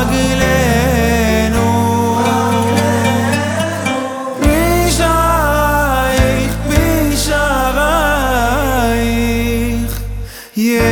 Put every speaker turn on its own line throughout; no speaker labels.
agle nu rein jay mich arich ye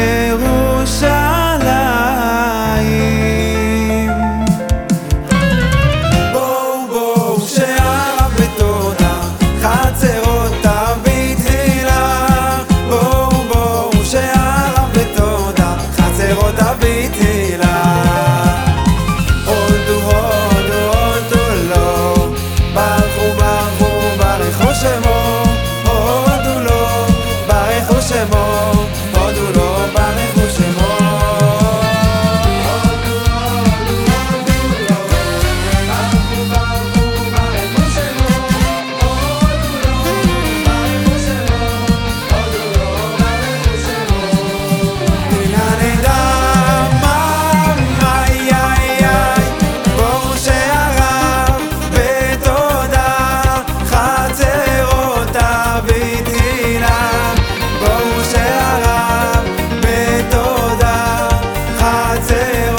seu